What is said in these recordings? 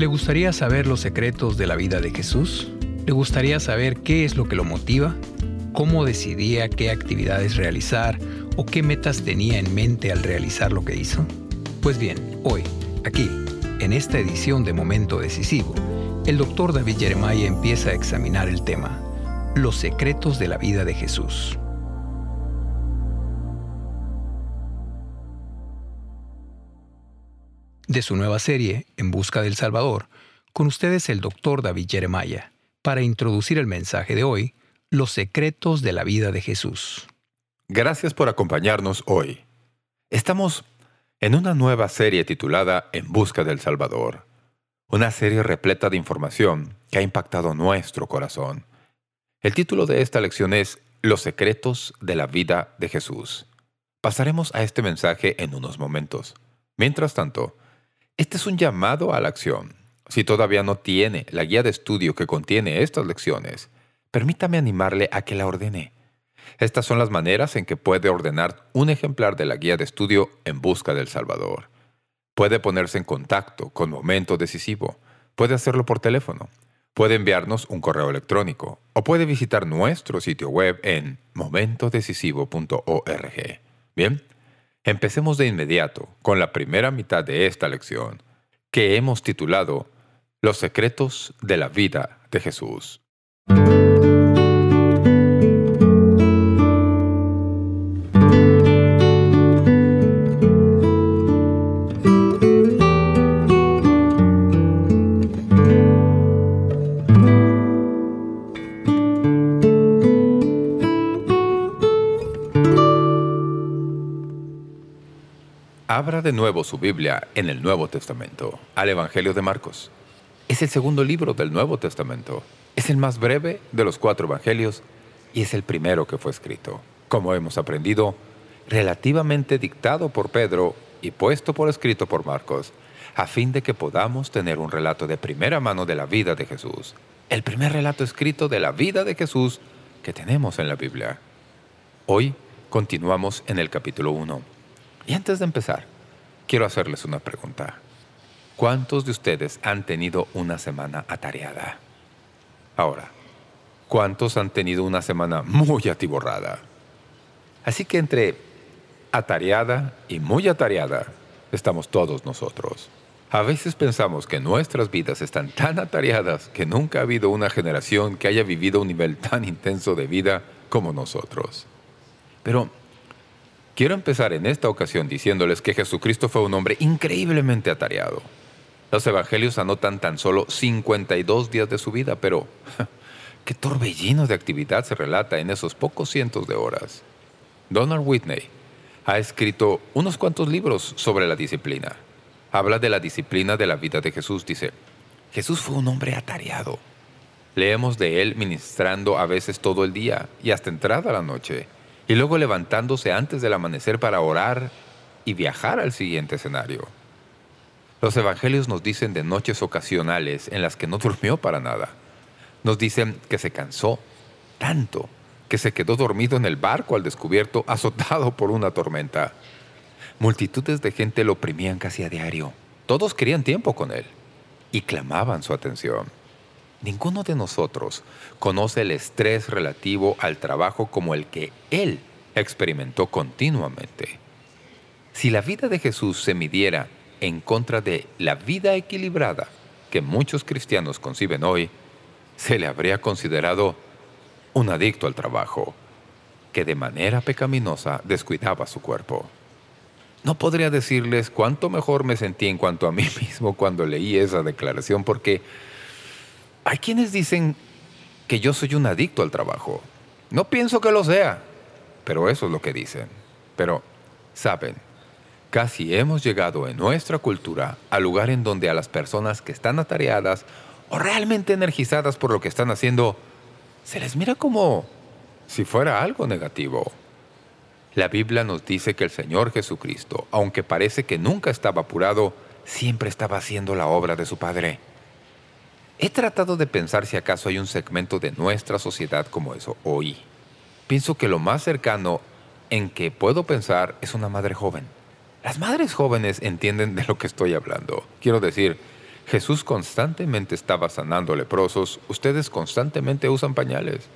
¿Le gustaría saber los secretos de la vida de Jesús? ¿Le gustaría saber qué es lo que lo motiva? ¿Cómo decidía qué actividades realizar o qué metas tenía en mente al realizar lo que hizo? Pues bien, hoy, aquí, en esta edición de Momento Decisivo, el doctor David Jeremiah empieza a examinar el tema, los secretos de la vida de Jesús. De su nueva serie, En Busca del Salvador, con ustedes el doctor David Jeremiah, para introducir el mensaje de hoy, los secretos de la vida de Jesús. Gracias por acompañarnos hoy. Estamos en una nueva serie titulada En Busca del Salvador, una serie repleta de información que ha impactado nuestro corazón. El título de esta lección es Los secretos de la vida de Jesús. Pasaremos a este mensaje en unos momentos. Mientras tanto, este es un llamado a la acción. Si todavía no tiene la guía de estudio que contiene estas lecciones, permítame animarle a que la ordene. Estas son las maneras en que puede ordenar un ejemplar de la guía de estudio en busca del Salvador. Puede ponerse en contacto con Momento Decisivo. Puede hacerlo por teléfono. Puede enviarnos un correo electrónico o puede visitar nuestro sitio web en momentodecisivo.org. Bien, Empecemos de inmediato con la primera mitad de esta lección, que hemos titulado Los secretos de la vida de Jesús. De nuevo su Biblia en el Nuevo Testamento, al Evangelio de Marcos. Es el segundo libro del Nuevo Testamento. Es el más breve de los cuatro Evangelios y es el primero que fue escrito. Como hemos aprendido, relativamente dictado por Pedro y puesto por escrito por Marcos, a fin de que podamos tener un relato de primera mano de la vida de Jesús. El primer relato escrito de la vida de Jesús que tenemos en la Biblia. Hoy continuamos en el capítulo 1. Y antes de empezar, quiero hacerles una pregunta. ¿Cuántos de ustedes han tenido una semana atareada? Ahora, ¿cuántos han tenido una semana muy atiborrada? Así que entre atareada y muy atareada estamos todos nosotros. A veces pensamos que nuestras vidas están tan atareadas que nunca ha habido una generación que haya vivido un nivel tan intenso de vida como nosotros. Pero Quiero empezar en esta ocasión diciéndoles que Jesucristo fue un hombre increíblemente atareado. Los evangelios anotan tan solo 52 días de su vida, pero qué torbellino de actividad se relata en esos pocos cientos de horas. Donald Whitney ha escrito unos cuantos libros sobre la disciplina. Habla de la disciplina de la vida de Jesús, dice, Jesús fue un hombre atareado. Leemos de él ministrando a veces todo el día y hasta entrada la noche y luego levantándose antes del amanecer para orar y viajar al siguiente escenario. Los evangelios nos dicen de noches ocasionales en las que no durmió para nada. Nos dicen que se cansó tanto que se quedó dormido en el barco al descubierto azotado por una tormenta. Multitudes de gente lo oprimían casi a diario. Todos querían tiempo con él y clamaban su atención. Ninguno de nosotros conoce el estrés relativo al trabajo como el que Él experimentó continuamente. Si la vida de Jesús se midiera en contra de la vida equilibrada que muchos cristianos conciben hoy, se le habría considerado un adicto al trabajo, que de manera pecaminosa descuidaba su cuerpo. No podría decirles cuánto mejor me sentí en cuanto a mí mismo cuando leí esa declaración, porque hay quienes dicen que yo soy un adicto al trabajo. No pienso que lo sea, pero eso es lo que dicen. Pero, ¿saben? Casi hemos llegado en nuestra cultura al lugar en donde a las personas que están atareadas o realmente energizadas por lo que están haciendo, se les mira como si fuera algo negativo. La Biblia nos dice que el Señor Jesucristo, aunque parece que nunca estaba apurado, siempre estaba haciendo la obra de su Padre. He tratado de pensar si acaso hay un segmento de nuestra sociedad como eso hoy. Pienso que lo más cercano en que puedo pensar es una madre joven. Las madres jóvenes entienden de lo que estoy hablando. Quiero decir, Jesús constantemente estaba sanando leprosos, ustedes constantemente usan pañales.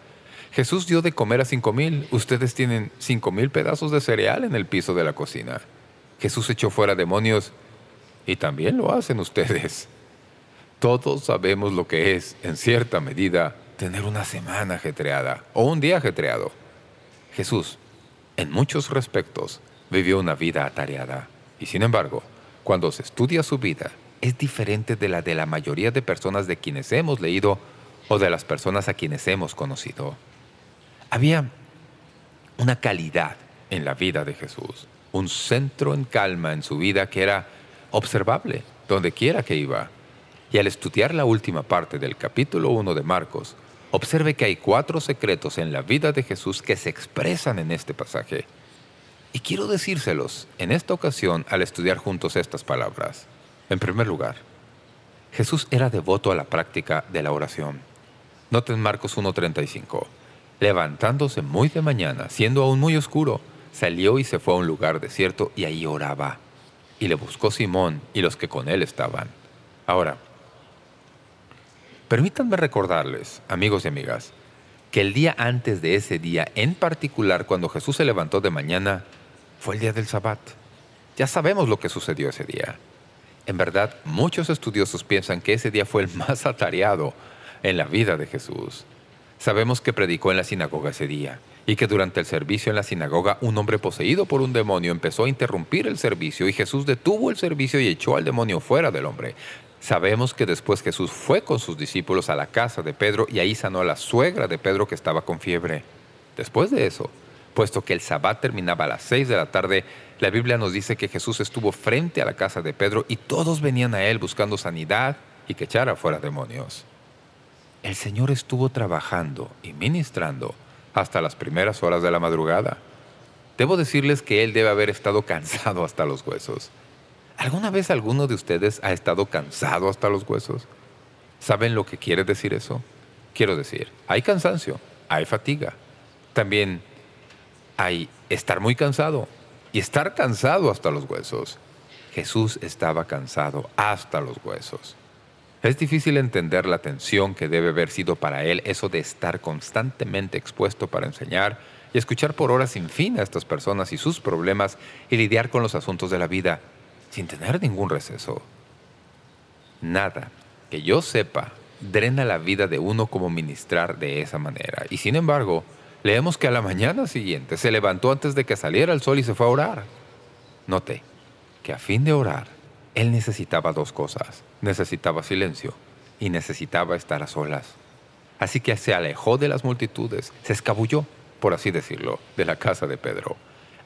Jesús dio de comer a cinco mil, ustedes tienen cinco mil pedazos de cereal en el piso de la cocina. Jesús echó fuera demonios y también lo hacen ustedes. Todos sabemos lo que es, en cierta medida, tener una semana ajetreada o un día ajetreado. Jesús, en muchos respectos, vivió una vida atareada. Y sin embargo, cuando se estudia su vida, es diferente de la de la mayoría de personas de quienes hemos leído o de las personas a quienes hemos conocido. Había una calidad en la vida de Jesús, un centro en calma en su vida que era observable donde quiera que iba. Y al estudiar la última parte del capítulo 1 de Marcos, observe que hay cuatro secretos en la vida de Jesús que se expresan en este pasaje. Y quiero decírselos en esta ocasión al estudiar juntos estas palabras. En primer lugar, Jesús era devoto a la práctica de la oración. Noten Marcos 1.35. Levantándose muy de mañana, siendo aún muy oscuro, salió y se fue a un lugar desierto y ahí oraba. Y le buscó Simón y los que con él estaban. Ahora, permítanme recordarles, amigos y amigas, que el día antes de ese día, en particular cuando Jesús se levantó de mañana, fue el día del Sabbat. Ya sabemos lo que sucedió ese día. En verdad, muchos estudiosos piensan que ese día fue el más atareado en la vida de Jesús. Sabemos que predicó en la sinagoga ese día y que durante el servicio en la sinagoga un hombre poseído por un demonio empezó a interrumpir el servicio y Jesús detuvo el servicio y echó al demonio fuera del hombre. Sabemos que después Jesús fue con sus discípulos a la casa de Pedro y ahí sanó a la suegra de Pedro que estaba con fiebre. Después de eso, Puesto que el sabbat terminaba a las seis de la tarde, la Biblia nos dice que Jesús estuvo frente a la casa de Pedro y todos venían a él buscando sanidad y que echara fuera demonios. El Señor estuvo trabajando y ministrando hasta las primeras horas de la madrugada. Debo decirles que Él debe haber estado cansado hasta los huesos. ¿Alguna vez alguno de ustedes ha estado cansado hasta los huesos? ¿Saben lo que quiere decir eso? Quiero decir, hay cansancio, hay fatiga. También hay estar muy cansado y estar cansado hasta los huesos. Jesús estaba cansado hasta los huesos. Es difícil entender la tensión que debe haber sido para él eso de estar constantemente expuesto para enseñar y escuchar por horas sin fin a estas personas y sus problemas y lidiar con los asuntos de la vida sin tener ningún receso. Nada que yo sepa drena la vida de uno como ministrar de esa manera. Y sin embargo, Leemos que a la mañana siguiente se levantó antes de que saliera el sol y se fue a orar. Noté que a fin de orar, él necesitaba dos cosas. Necesitaba silencio y necesitaba estar a solas. Así que se alejó de las multitudes, se escabulló, por así decirlo, de la casa de Pedro,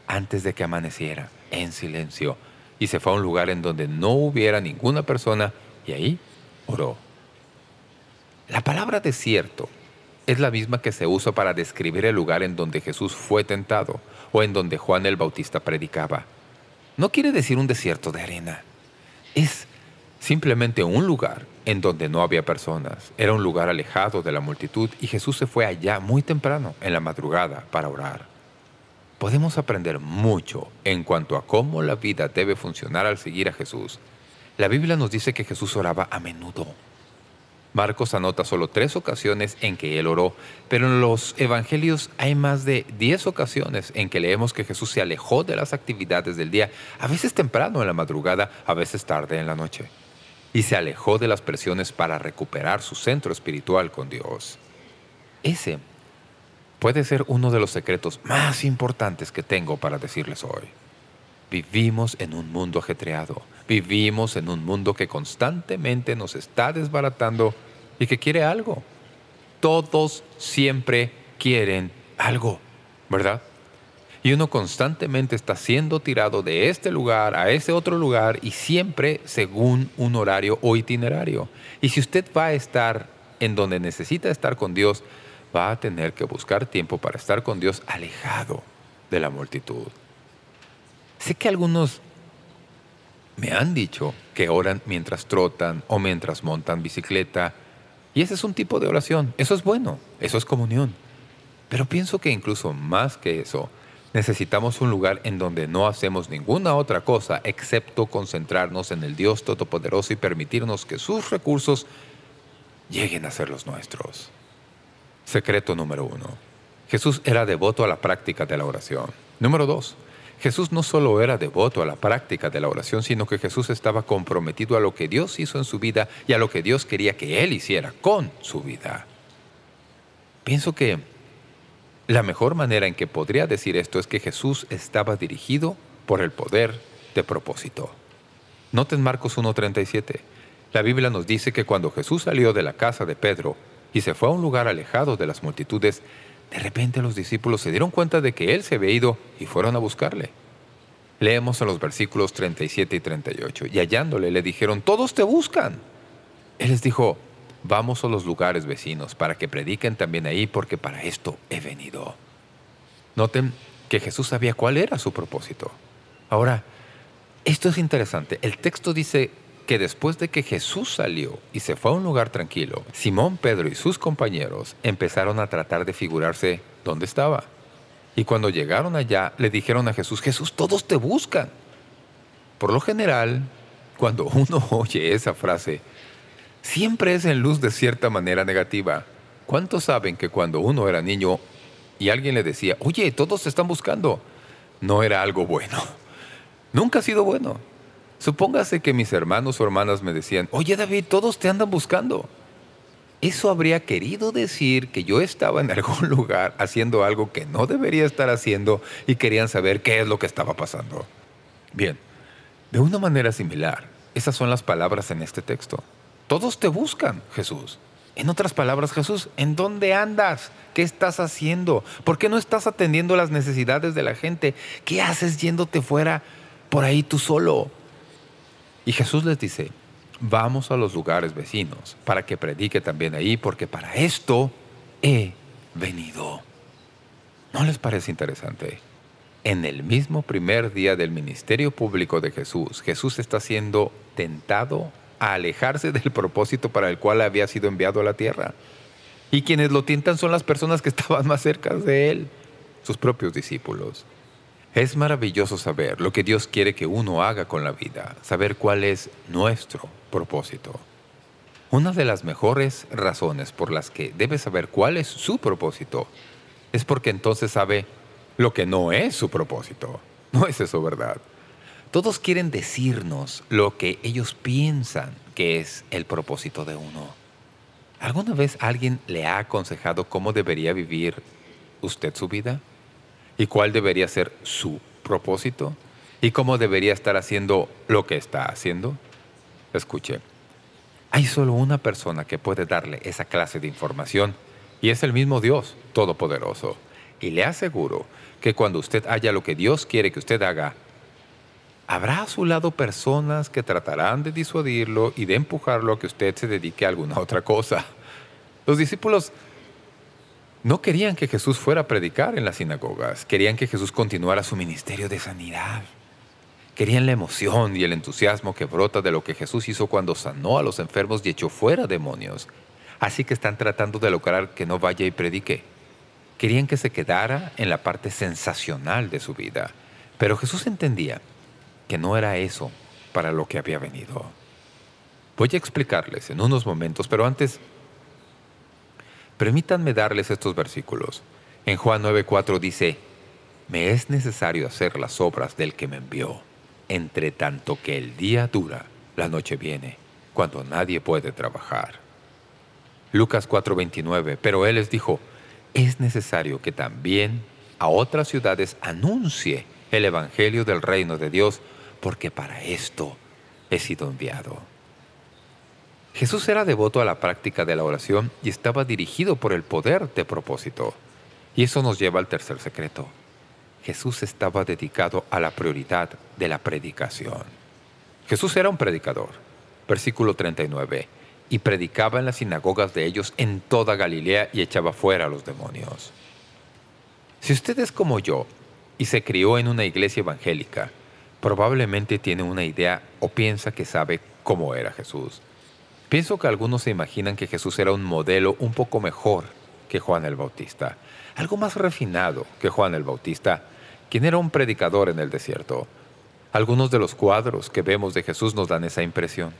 antes de que amaneciera, en silencio, y se fue a un lugar en donde no hubiera ninguna persona, y ahí oró. La palabra desierto es la misma que se usa para describir el lugar en donde Jesús fue tentado o en donde Juan el Bautista predicaba. No quiere decir un desierto de arena. Es simplemente un lugar en donde no había personas. Era un lugar alejado de la multitud y Jesús se fue allá muy temprano, en la madrugada, para orar. Podemos aprender mucho en cuanto a cómo la vida debe funcionar al seguir a Jesús. La Biblia nos dice que Jesús oraba a menudo. Marcos anota solo tres ocasiones en que él oró, pero en los evangelios hay más de diez ocasiones en que leemos que Jesús se alejó de las actividades del día, a veces temprano en la madrugada, a veces tarde en la noche, y se alejó de las presiones para recuperar su centro espiritual con Dios. Ese puede ser uno de los secretos más importantes que tengo para decirles hoy. Vivimos en un mundo ajetreado. Vivimos en un mundo que constantemente nos está desbaratando y que quiere algo. Todos siempre quieren algo, ¿verdad? Y uno constantemente está siendo tirado de este lugar a ese otro lugar y siempre según un horario o itinerario. Y si usted va a estar en donde necesita estar con Dios, va a tener que buscar tiempo para estar con Dios alejado de la multitud. Sé que algunos me han dicho que oran mientras trotan o mientras montan bicicleta. Y ese es un tipo de oración. Eso es bueno. Eso es comunión. Pero pienso que incluso más que eso, Necesitamos un lugar en donde no hacemos ninguna otra cosa excepto concentrarnos en el Dios Todopoderoso y permitirnos que sus recursos lleguen a ser los nuestros. Secreto número uno. Jesús era devoto a la práctica de la oración. Número dos. Jesús no solo era devoto a la práctica de la oración, sino que Jesús estaba comprometido a lo que Dios hizo en su vida y a lo que Dios quería que Él hiciera con su vida. Pienso que la mejor manera en que podría decir esto es que Jesús estaba dirigido por el poder de propósito. Noten Marcos 1.37. La Biblia nos dice que cuando Jesús salió de la casa de Pedro y se fue a un lugar alejado de las multitudes, de repente los discípulos se dieron cuenta de que Él se había ido y fueron a buscarle. Leemos en los versículos 37 y 38. Y hallándole le dijeron, «¡Todos te buscan!» Él les dijo, Vamos a los lugares vecinos para que prediquen también ahí porque para esto he venido. Noten que Jesús sabía cuál era su propósito. Ahora, esto es interesante. El texto dice que después de que Jesús salió y se fue a un lugar tranquilo, Simón, Pedro y sus compañeros empezaron a tratar de figurarse dónde estaba. Y cuando llegaron allá, le dijeron a Jesús, Jesús, todos te buscan. Por lo general, cuando uno oye esa frase, siempre es en luz de cierta manera negativa. ¿Cuántos saben que cuando uno era niño y alguien le decía, oye, todos te están buscando, no era algo bueno? Nunca ha sido bueno. Supóngase que mis hermanos o hermanas me decían, oye David, todos te andan buscando. Eso habría querido decir que yo estaba en algún lugar haciendo algo que no debería estar haciendo y querían saber qué es lo que estaba pasando. Bien, de una manera similar, esas son las palabras en este texto. Todos te buscan, Jesús. En otras palabras, Jesús, ¿en dónde andas? ¿Qué estás haciendo? ¿Por qué no estás atendiendo las necesidades de la gente? ¿Qué haces yéndote fuera por ahí tú solo? Y Jesús les dice, vamos a los lugares vecinos para que predique también ahí, porque para esto he venido. ¿No les parece interesante? En el mismo primer día del ministerio público de Jesús, Jesús está siendo tentado a alejarse del propósito para el cual había sido enviado a la tierra. Y quienes lo tientan son las personas que estaban más cerca de él, sus propios discípulos. Es maravilloso saber lo que Dios quiere que uno haga con la vida, saber cuál es nuestro propósito. Una de las mejores razones por las que debe saber cuál es su propósito es porque entonces sabe lo que no es su propósito. ¿No es eso verdad? Todos quieren decirnos lo que ellos piensan que es el propósito de uno. ¿Alguna vez alguien le ha aconsejado cómo debería vivir usted su vida? ¿Y cuál debería ser su propósito? ¿Y cómo debería estar haciendo lo que está haciendo? Escuche, hay solo una persona que puede darle esa clase de información y es el mismo Dios Todopoderoso. Y le aseguro que cuando usted haya lo que Dios quiere que usted haga, Habrá a su lado personas que tratarán de disuadirlo y de empujarlo a que usted se dedique a alguna otra cosa. Los discípulos no querían que Jesús fuera a predicar en las sinagogas. Querían que Jesús continuara su ministerio de sanidad. Querían la emoción y el entusiasmo que brota de lo que Jesús hizo cuando sanó a los enfermos y echó fuera demonios. Así que están tratando de lograr que no vaya y predique. Querían que se quedara en la parte sensacional de su vida. Pero Jesús entendía que no era eso para lo que había venido. Voy a explicarles en unos momentos, pero antes, permítanme darles estos versículos. En Juan 9.4 dice, «Me es necesario hacer las obras del que me envió, entre tanto que el día dura, la noche viene, cuando nadie puede trabajar». Lucas 4.29, pero él les dijo, «Es necesario que también a otras ciudades anuncie el Evangelio del reino de Dios, porque para esto he sido enviado. Jesús era devoto a la práctica de la oración y estaba dirigido por el poder de propósito. Y eso nos lleva al tercer secreto. Jesús estaba dedicado a la prioridad de la predicación. Jesús era un predicador. Versículo 39. Y predicaba en las sinagogas de ellos en toda Galilea y echaba fuera a los demonios. Si usted es como yo y se crió en una iglesia evangélica, probablemente tiene una idea o piensa que sabe cómo era Jesús. Pienso que algunos se imaginan que Jesús era un modelo un poco mejor que Juan el Bautista, algo más refinado que Juan el Bautista, quien era un predicador en el desierto. Algunos de los cuadros que vemos de Jesús nos dan esa impresión.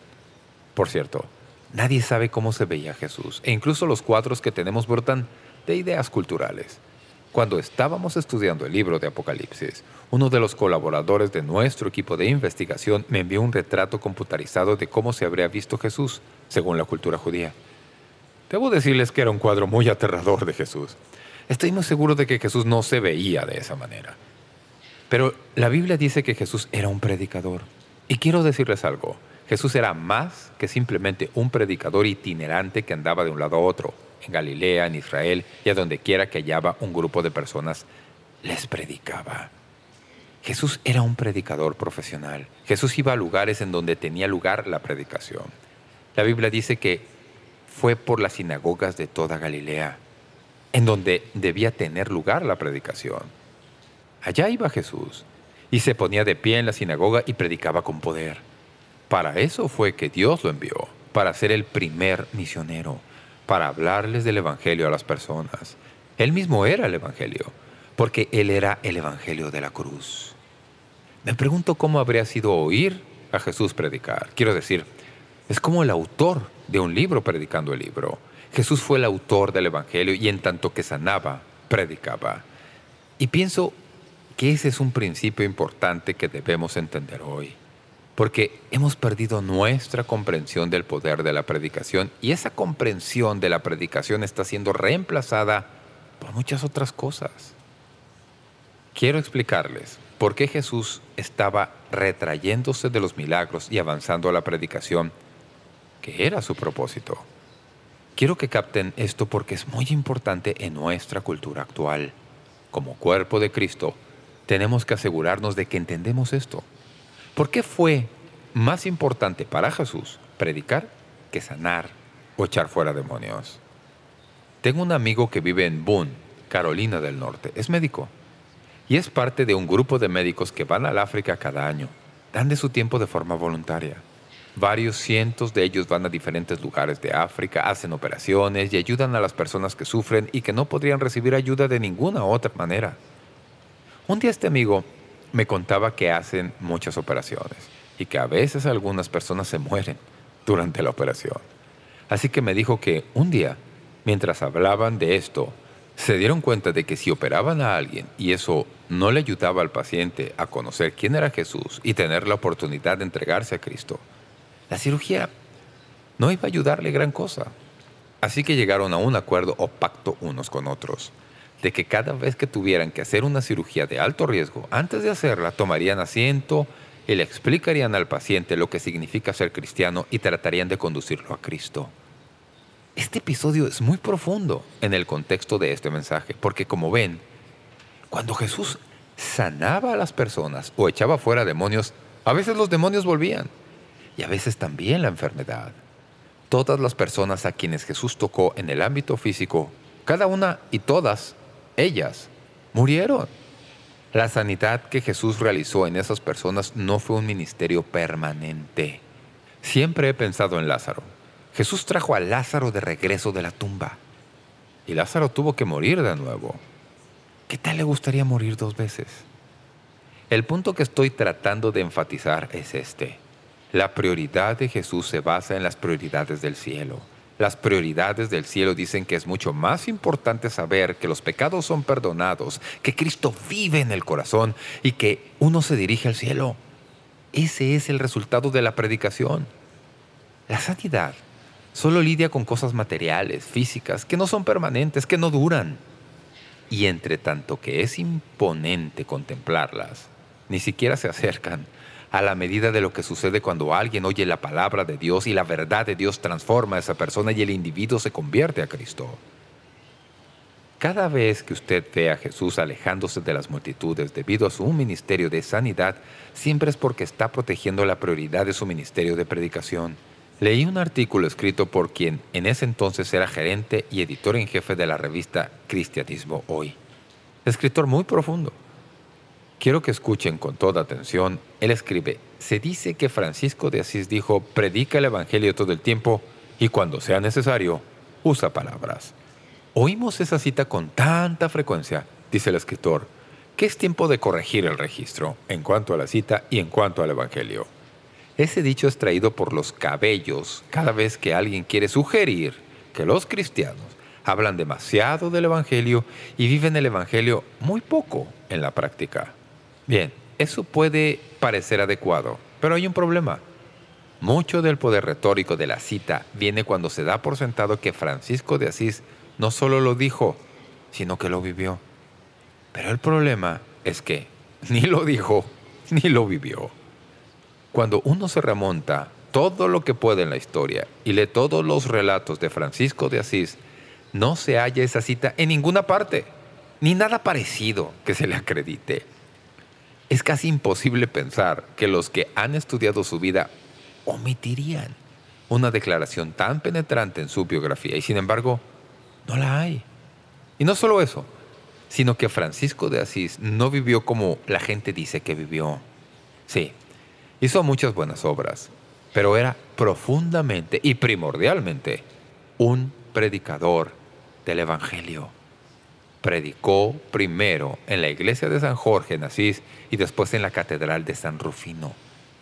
Por cierto, nadie sabe cómo se veía Jesús, e incluso los cuadros que tenemos brotan de ideas culturales. Cuando estábamos estudiando el libro de Apocalipsis, uno de los colaboradores de nuestro equipo de investigación me envió un retrato computarizado de cómo se habría visto Jesús, según la cultura judía. Debo decirles que era un cuadro muy aterrador de Jesús. Estoy muy seguro de que Jesús no se veía de esa manera. Pero la Biblia dice que Jesús era un predicador. Y quiero decirles algo. Jesús era más que simplemente un predicador itinerante que andaba de un lado a otro, en Galilea, en Israel y a donde quiera que hallaba un grupo de personas, les predicaba. Jesús era un predicador profesional. Jesús iba a lugares en donde tenía lugar la predicación. La Biblia dice que fue por las sinagogas de toda Galilea, en donde debía tener lugar la predicación. Allá iba Jesús, y se ponía de pie en la sinagoga y predicaba con poder. Para eso fue que Dios lo envió, para ser el primer misionero, para hablarles del Evangelio a las personas. Él mismo era el Evangelio, porque Él era el Evangelio de la cruz. Me pregunto cómo habría sido oír a Jesús predicar. Quiero decir, es como el autor de un libro predicando el libro. Jesús fue el autor del Evangelio y en tanto que sanaba, predicaba. Y pienso que ese es un principio importante que debemos entender hoy. Porque hemos perdido nuestra comprensión del poder de la predicación y esa comprensión de la predicación está siendo reemplazada por muchas otras cosas. Quiero explicarles por qué Jesús estaba retrayéndose de los milagros y avanzando a la predicación, que era su propósito. Quiero que capten esto porque es muy importante en nuestra cultura actual. Como cuerpo de Cristo, tenemos que asegurarnos de que entendemos esto. ¿Por qué fue más importante para Jesús predicar que sanar o echar fuera demonios? Tengo un amigo que vive en Boone, Carolina del Norte. Es médico y es parte de un grupo de médicos que van al África cada año. Dan de su tiempo de forma voluntaria. Varios cientos de ellos van a diferentes lugares de África, hacen operaciones y ayudan a las personas que sufren y que no podrían recibir ayuda de ninguna otra manera. Un día este amigo me contaba que hacen muchas operaciones y que a veces algunas personas se mueren durante la operación. Así que me dijo que un día, mientras hablaban de esto, se dieron cuenta de que si operaban a alguien y eso no le ayudaba al paciente a conocer quién era Jesús y tener la oportunidad de entregarse a Cristo, la cirugía no iba a ayudarle gran cosa. Así que llegaron a un acuerdo o pacto unos con otros de que cada vez que tuvieran que hacer una cirugía de alto riesgo, antes de hacerla tomarían asiento y le explicarían al paciente lo que significa ser cristiano y tratarían de conducirlo a Cristo. Este episodio es muy profundo en el contexto de este mensaje, porque como ven, cuando Jesús sanaba a las personas o echaba fuera demonios, a veces los demonios volvían y a veces también la enfermedad. Todas las personas a quienes Jesús tocó en el ámbito físico, cada una y todas ellas murieron. La sanidad que Jesús realizó en esas personas no fue un ministerio permanente. Siempre he pensado en Lázaro. Jesús trajo a Lázaro de regreso de la tumba. Y Lázaro tuvo que morir de nuevo. ¿Qué tal le gustaría morir dos veces? El punto que estoy tratando de enfatizar es este. La prioridad de Jesús se basa en las prioridades del cielo. Las prioridades del cielo dicen que es mucho más importante saber que los pecados son perdonados, que Cristo vive en el corazón y que uno se dirige al cielo. Ese es el resultado de la predicación. La sanidad solo lidia con cosas materiales, físicas, que no son permanentes, que no duran. Y entre tanto que es imponente contemplarlas, ni siquiera se acercan a la medida de lo que sucede cuando alguien oye la palabra de Dios y la verdad de Dios transforma a esa persona y el individuo se convierte a Cristo. Cada vez que usted ve a Jesús alejándose de las multitudes debido a su ministerio de sanidad, siempre es porque está protegiendo la prioridad de su ministerio de predicación. Leí un artículo escrito por quien en ese entonces era gerente y editor en jefe de la revista Cristianismo Hoy. Escritor muy profundo. Quiero que escuchen con toda atención. Él escribe, se dice que Francisco de Asís dijo, predica el Evangelio todo el tiempo y cuando sea necesario, usa palabras. Oímos esa cita con tanta frecuencia, dice el escritor, que es tiempo de corregir el registro en cuanto a la cita y en cuanto al Evangelio. Ese dicho es traído por los cabellos cada vez que alguien quiere sugerir que los cristianos hablan demasiado del Evangelio y viven el Evangelio muy poco en la práctica. Bien, eso puede parecer adecuado, pero hay un problema. Mucho del poder retórico de la cita viene cuando se da por sentado que Francisco de Asís no solo lo dijo, sino que lo vivió. Pero el problema es que ni lo dijo ni lo vivió. Cuando uno se remonta todo lo que puede en la historia y lee todos los relatos de Francisco de Asís, no se halla esa cita en ninguna parte, ni nada parecido que se le acredite. Es casi imposible pensar que los que han estudiado su vida omitirían una declaración tan penetrante en su biografía y sin embargo no la hay. Y no solo eso, sino que Francisco de Asís no vivió como la gente dice que vivió. Sí, hizo muchas buenas obras, pero era profundamente y primordialmente un predicador del Evangelio. Predicó primero en la iglesia de San Jorge en Asís y después en la catedral de San Rufino.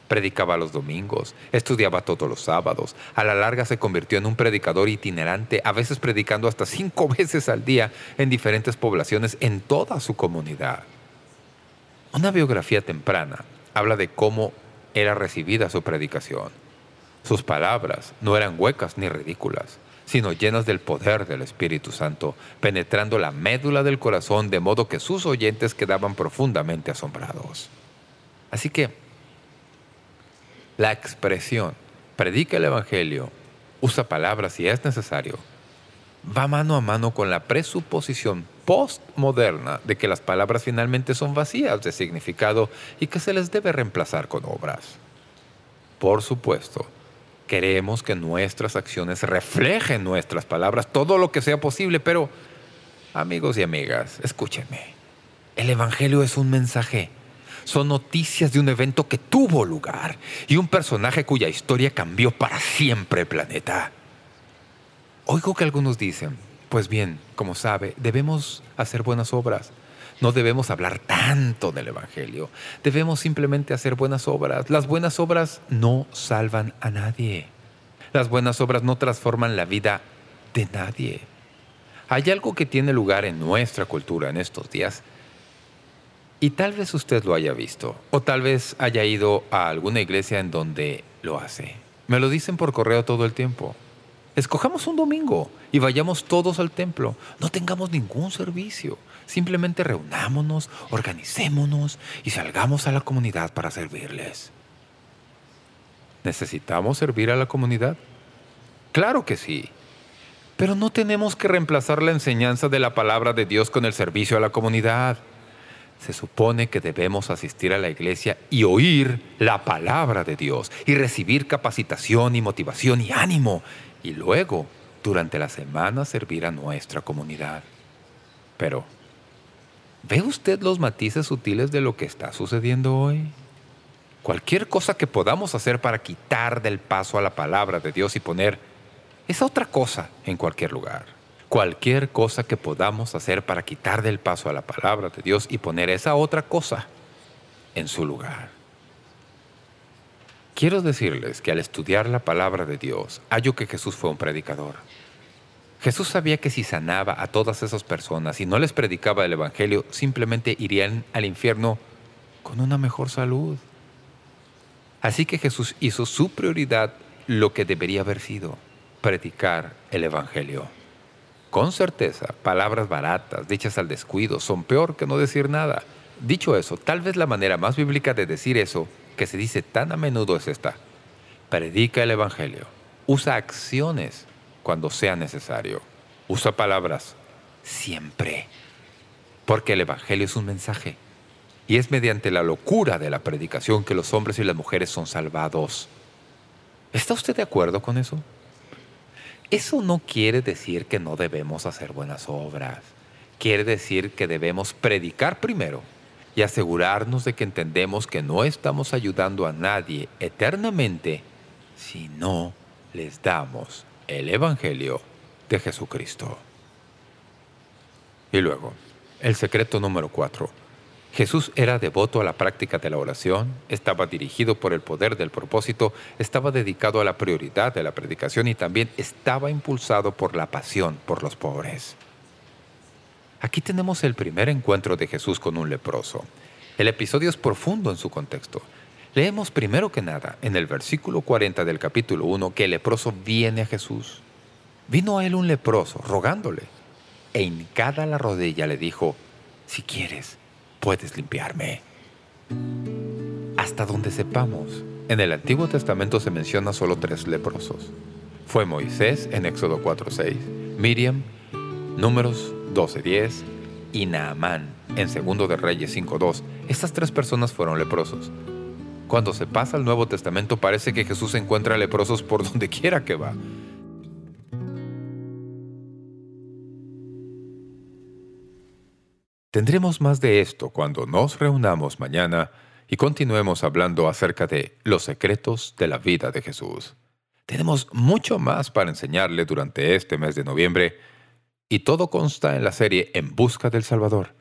Predicaba los domingos, estudiaba todos los sábados. A la larga se convirtió en un predicador itinerante, a veces predicando hasta cinco veces al día en diferentes poblaciones en toda su comunidad. Una biografía temprana habla de cómo era recibida su predicación. Sus palabras no eran huecas ni ridículas, sino llenas del poder del Espíritu Santo, penetrando la médula del corazón de modo que sus oyentes quedaban profundamente asombrados. Así que, la expresión predica el Evangelio, usa palabras si es necesario, va mano a mano con la presuposición postmoderna de que las palabras finalmente son vacías de significado y que se les debe reemplazar con obras. Por supuesto, queremos que nuestras acciones reflejen nuestras palabras todo lo que sea posible, pero, amigos y amigas, escúchenme. El Evangelio es un mensaje son noticias de un evento que tuvo lugar y un personaje cuya historia cambió para siempre el planeta. Oigo que algunos dicen, pues bien, como sabe, debemos hacer buenas obras. No debemos hablar tanto del Evangelio. Debemos simplemente hacer buenas obras. Las buenas obras no salvan a nadie. Las buenas obras no transforman la vida de nadie. Hay algo que tiene lugar en nuestra cultura en estos días y tal vez usted lo haya visto, o tal vez haya ido a alguna iglesia en donde lo hace. Me lo dicen por correo todo el tiempo. Escojamos un domingo y vayamos todos al templo. No tengamos ningún servicio. Simplemente reunámonos, organicémonos y salgamos a la comunidad para servirles. ¿Necesitamos servir a la comunidad? Claro que sí. Pero no tenemos que reemplazar la enseñanza de la palabra de Dios con el servicio a la comunidad se supone que debemos asistir a la iglesia y oír la palabra de Dios y recibir capacitación y motivación y ánimo y luego, durante la semana, servir a nuestra comunidad. Pero, ¿ve usted los matices sutiles de lo que está sucediendo hoy? Cualquier cosa que podamos hacer para quitar del paso a la palabra de Dios y poner esa otra cosa en cualquier lugar cualquier cosa que podamos hacer para quitar del paso a la palabra de Dios y poner esa otra cosa en su lugar. Quiero decirles que al estudiar la palabra de Dios, hallo que Jesús fue un predicador. Jesús sabía que si sanaba a todas esas personas y no les predicaba el Evangelio, simplemente irían al infierno con una mejor salud. Así que Jesús hizo su prioridad lo que debería haber sido, predicar el Evangelio. Con certeza, palabras baratas, dichas al descuido, son peor que no decir nada. Dicho eso, tal vez la manera más bíblica de decir eso, que se dice tan a menudo, es esta. Predica el Evangelio. Usa acciones cuando sea necesario. Usa palabras siempre. Porque el Evangelio es un mensaje. Y es mediante la locura de la predicación que los hombres y las mujeres son salvados. ¿Está usted de acuerdo con eso? Eso no quiere decir que no debemos hacer buenas obras. Quiere decir que debemos predicar primero y asegurarnos de que entendemos que no estamos ayudando a nadie eternamente si no les damos el Evangelio de Jesucristo. Y luego, el secreto número cuatro. Jesús era devoto a la práctica de la oración, estaba dirigido por el poder del propósito, estaba dedicado a la prioridad de la predicación y también estaba impulsado por la pasión por los pobres. Aquí tenemos el primer encuentro de Jesús con un leproso. El episodio es profundo en su contexto. Leemos primero que nada en el versículo 40 del capítulo 1 que el leproso viene a Jesús. Vino a él un leproso, rogándole, e hincada la rodilla le dijo, «Si quieres, puedes limpiarme». Hasta donde sepamos, en el Antiguo Testamento se menciona solo tres leprosos. Fue Moisés en Éxodo 4.6, Miriam, Números 12.10 y Naamán en Segundo de Reyes 5.2. Estas tres personas fueron leprosos. Cuando se pasa al Nuevo Testamento parece que Jesús encuentra leprosos por donde quiera que va. Tendremos más de esto cuando nos reunamos mañana y continuemos hablando acerca de los secretos de la vida de Jesús. Tenemos mucho más para enseñarle durante este mes de noviembre y todo consta en la serie En Busca del Salvador.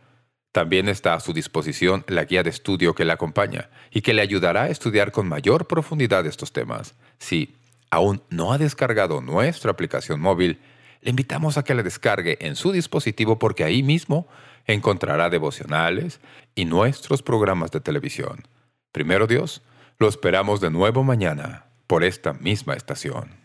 También está a su disposición la guía de estudio que le acompaña y que le ayudará a estudiar con mayor profundidad estos temas. Si aún no ha descargado nuestra aplicación móvil, le invitamos a que la descargue en su dispositivo porque ahí mismo encontrará devocionales y nuestros programas de televisión. Primero Dios, lo esperamos de nuevo mañana por esta misma estación.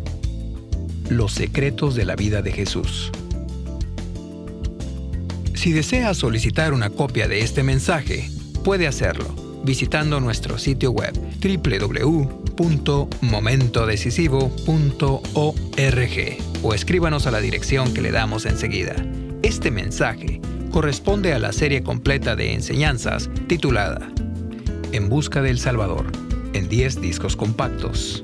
los secretos de la vida de Jesús. Si desea solicitar una copia de este mensaje, puede hacerlo visitando nuestro sitio web www.momentodecisivo.org o escríbanos a la dirección que le damos enseguida. Este mensaje corresponde a la serie completa de enseñanzas titulada En Busca del Salvador, en 10 discos compactos.